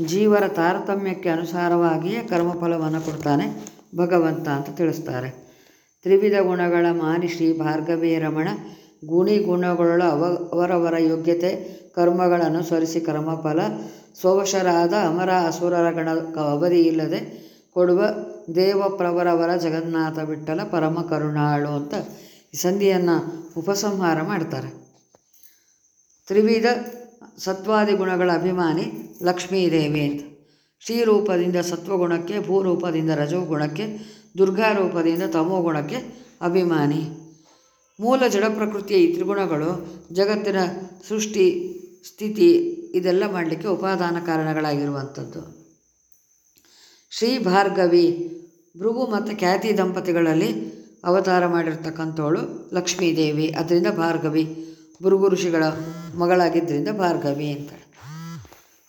ಜೀವರ ತಾರತಮ್ಯಕ್ಕೆ ಅನುಸಾರವಾಗಿಯೇ ಕರ್ಮಫಲವನ್ನು ಕೊಡ್ತಾನೆ ಭಗವಂತ ಅಂತ ತಿಳಿಸ್ತಾರೆ. ತ್ರಿವಿಧ ಗುಣಗಳ ಮಾನಿ ಶ್ರೀ ಭಾರ್ಗವೇ ರಮಣ, ಗುಣಿ ಗುಣಗಳ ಅವ, ಅವರವರ ಯೋಗ್ಯತೆ ಕರ್ಮಗಳನ್ನು ಸರಿಸಿ ಕರ್ಮಫಲ ಸ್ವವಶರಾದ ಅಮರ ಅಸುರರ ಗಣ, ಅವಧಿ ಇಲ್ಲದೆ ಕೊಡುವ ದೇವಪ್ರವರವರ ಜಗನ್ನಾಥ ಬಿಟ್ಟಲ ಪರಮ ಕರುಣಾಳು ಅಂತ ಈ ಸಂಧಿಯನ್ನು ಉಪಸಂಹಾರ ಮಾಡ್ತಾರೆ. ತ್ರಿವಿಧ ಸತ್ವಾದಿ ಗುಣಗಳ ಅಭಿಮಾನಿ ಲಕ್ಷ್ಮೀದೇವಿ ಅಂತ. ಶ್ರೀರೂಪದಿಂದ ಸತ್ವಗುಣಕ್ಕೆ, ಭೂರೂಪದಿಂದ ರಜೋಗುಣಕ್ಕೆ, ದುರ್ಗಾರೂಪದಿಂದ ತಮೋಗುಣಕ್ಕೆ ಅಭಿಮಾನಿ. ಮೂಲ ಜಡ ಪ್ರಕೃತಿಯ ಈ ತ್ರಿಗುಣಗಳು, ಜಗತ್ತಿನ ಸೃಷ್ಟಿ, ಸ್ಥಿತಿ ಇದೆಲ್ಲ ಮಾಡಲಿಕ್ಕೆ ಉಪಾದಾನ ಕಾರಣಗಳಾಗಿರುವಂಥದ್ದು. ಶ್ರೀ ಭಾರ್ಗವಿ ಭೃಗು ಮತ್ತು ಖ್ಯಾತಿ ದಂಪತಿಗಳಲ್ಲಿ ಅವತಾರ ಮಾಡಿರ್ತಕ್ಕಂಥವಳು ಲಕ್ಷ್ಮೀದೇವಿ. ಅದರಿಂದ ಭಾರ್ಗವಿ ಭೃಗು ಋಷಿಗಳ ಮಗಳಾಗಿದ್ದರಿಂದ ಭಾರ್ಗವಿ ಅಂತಾಳೆ.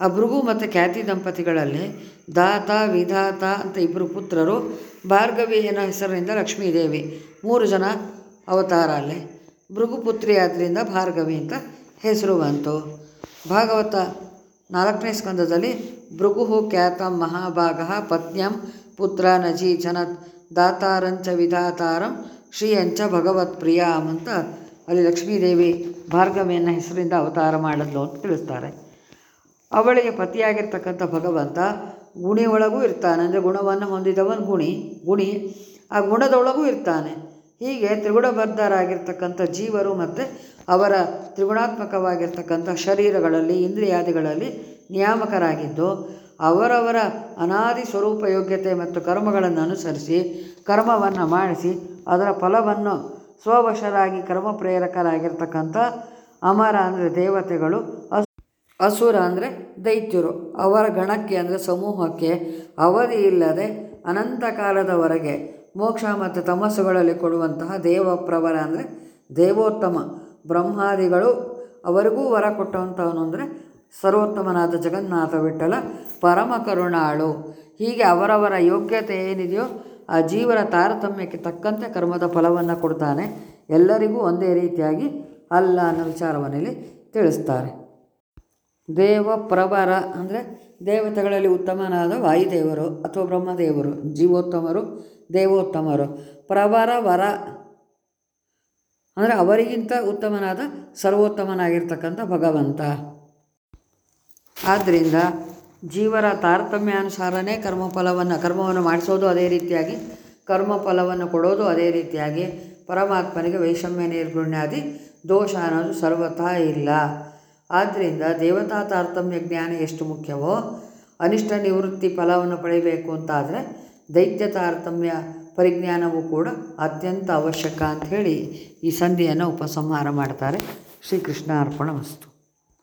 ಆ ಭೃಗು ಮತ್ತು ಖ್ಯಾತಿ ದಂಪತಿಗಳಲ್ಲಿ ದಾತ, ವಿಧಾತ ಅಂತ ಇಬ್ಬರು ಪುತ್ರರು ಭಾರ್ಗವಿ ಅನ್ನೋ ಹೆಸರಿನಿಂದ ಲಕ್ಷ್ಮೀದೇವಿ ಮೂರು ಜನ ಅವತಾರ ಅಲ್ಲಿ. ಭೃಗುಪುತ್ರಿ ಆದ್ದರಿಂದ ಭಾರ್ಗವಿ ಅಂತ ಹೆಸರು ಬಂತು. ಭಾಗವತ ನಾಲ್ಕನೇ ಸ್ಕಂದದಲ್ಲಿ ಭೃಗು ಖ್ಯಾತ ಮಹಾಭಾಗ ಪತ್ನ್ಯಂ ಪುತ್ರ ನಜಿ ಜನ ದಾತಾರಂಚ ವಿಧಾತಾರಂ ಶ್ರೀಯಂಚ ಭಗವತ್ ಪ್ರಿಯಾಂ ಅಂತ ಅಲ್ಲಿ ಲಕ್ಷ್ಮೀದೇವಿ ಭಾರ್ಗವಿಯನ್ನ ಹೆಸರಿಂದ ಅವತಾರ ಮಾಡಿದ್ಲು ಅಂತ ತಿಳಿಸ್ತಾರೆ. ಅವಳಿಗೆ ಪತಿಯಾಗಿರ್ತಕ್ಕಂಥ ಭಗವಂತ ಗುಣಿಯೊಳಗೂ ಇರ್ತಾನೆ, ಅಂದರೆ ಗುಣವನ್ನು ಹೊಂದಿದವನು ಗುಣಿ ಗುಣಿ, ಆ ಗುಣದೊಳಗೂ ಇರ್ತಾನೆ. ಹೀಗೆ ತ್ರಿಗುಣಬದ್ಧರಾಗಿರ್ತಕ್ಕಂಥ ಜೀವರು ಮತ್ತು ಅವರ ತ್ರಿಗುಣಾತ್ಮಕವಾಗಿರ್ತಕ್ಕಂಥ ಶರೀರಗಳಲ್ಲಿ, ಇಂದ್ರಿಯಾದಿಗಳಲ್ಲಿ ನಿಯಾಮಕರಾಗಿದ್ದು, ಅವರವರ ಅನಾದಿ ಸ್ವರೂಪ ಯೋಗ್ಯತೆ ಮತ್ತು ಕರ್ಮಗಳನ್ನು ಅನುಸರಿಸಿ ಕರ್ಮವನ್ನು ಮಾಡಿಸಿ, ಅದರ ಫಲವನ್ನು ಸ್ವವಶರಾಗಿ ಕರ್ಮ ಪ್ರೇರಕರಾಗಿರ್ತಕ್ಕಂಥ ಅಮರ ಅಂದರೆ ದೇವತೆಗಳು, ಅಸ್, ಅಸುರ ಅಂದರೆ ದೈತ್ಯರು. ಅವರ ಗಣಕ್ಕೆ ಅಂದರೆ ಸಮೂಹಕ್ಕೆ ಅವಧಿ ಇಲ್ಲದೆ ಅನಂತ ಕಾಲದವರೆಗೆ ಮೋಕ್ಷ ಮತ್ತು ತಮಸ್ಸುಗಳಲ್ಲಿ ಕೊಡುವಂತಹ ದೇವಪ್ರವರ ಅಂದರೆ ದೇವೋತ್ತಮ. ಬ್ರಹ್ಮಾದಿಗಳು ಅವರಿಗೂ ವರ ಕೊಟ್ಟಂಥವನು ಅಂದರೆ ಸರ್ವೋತ್ತಮನಾದ ಜಗನ್ನಾಥ ವಿಠಲ ಪರಮ ಕರುಣಾಳು ಹೀಗೆ ಅವರವರ ಯೋಗ್ಯತೆ ಏನಿದೆಯೋ ಆ ಜೀವನ ತಾರತಮ್ಯಕ್ಕೆ ತಕ್ಕಂತೆ ಕರ್ಮದ ಫಲವನ್ನು ಕೊಡ್ತಾನೆ. ಎಲ್ಲರಿಗೂ ಒಂದೇ ರೀತಿಯಾಗಿ ಅಲ್ಲ ಅನ್ನೋ ವಿಚಾರವನ್ನು ಇಲ್ಲಿ ತಿಳಿಸ್ತಾರೆ ದೇವಪ್ರವರ ಅಂದರೆ ದೇವತೆಗಳಲ್ಲಿ ಉತ್ತಮನಾದ ವಾಯುದೇವರು ಅಥವಾ ಬ್ರಹ್ಮದೇವರು, ಜೀವೋತ್ತಮರು, ದೇವೋತ್ತಮರು. ಪ್ರವರ, ವರ ಅಂದರೆ ಅವರಿಗಿಂತ ಉತ್ತಮನಾದ ಸರ್ವೋತ್ತಮನಾಗಿರ್ತಕ್ಕಂಥ ಭಗವಂತ. ಆದ್ದರಿಂದ ಜೀವರ ತಾರತಮ್ಯಾನುಸಾರನೇ ಕರ್ಮಫಲವನ್ನು ಕರ್ಮವನ್ನು ಮಾಡಿಸೋದು ಅದೇ ರೀತಿಯಾಗಿ, ಕರ್ಮಫಲವನ್ನು ಕೊಡೋದು ಅದೇ ರೀತಿಯಾಗಿ, ಪರಮಾತ್ಮನಿಗೆ ವೈಷಮ್ಯ, ನಿರ್ಗುಣ್ಯಾದಿ, ದೋಷ ಅನ್ನೋದು ಸರ್ವಥಾ ಇಲ್ಲ. ಆದ್ದರಿಂದ ದೇವತಾ ತಾರತಮ್ಯ ಜ್ಞಾನ ಎಷ್ಟು ಮುಖ್ಯವೋ, ಅನಿಷ್ಟ ನಿವೃತ್ತಿ ಫಲವನ್ನು ಪಡೆಯಬೇಕು ಅಂತಾದರೆ ದೈತ್ಯ ತಾರತಮ್ಯ ಪರಿಜ್ಞಾನವೂ ಕೂಡ ಅತ್ಯಂತ ಅವಶ್ಯಕ ಅಂಥೇಳಿ ಈ ಸಂಧಿಯನ್ನು ಉಪಸಂಹಾರ ಮಾಡ್ತಾರೆ. ಶ್ರೀಕೃಷ್ಣ ಅರ್ಪಣ ವಸ್ತು.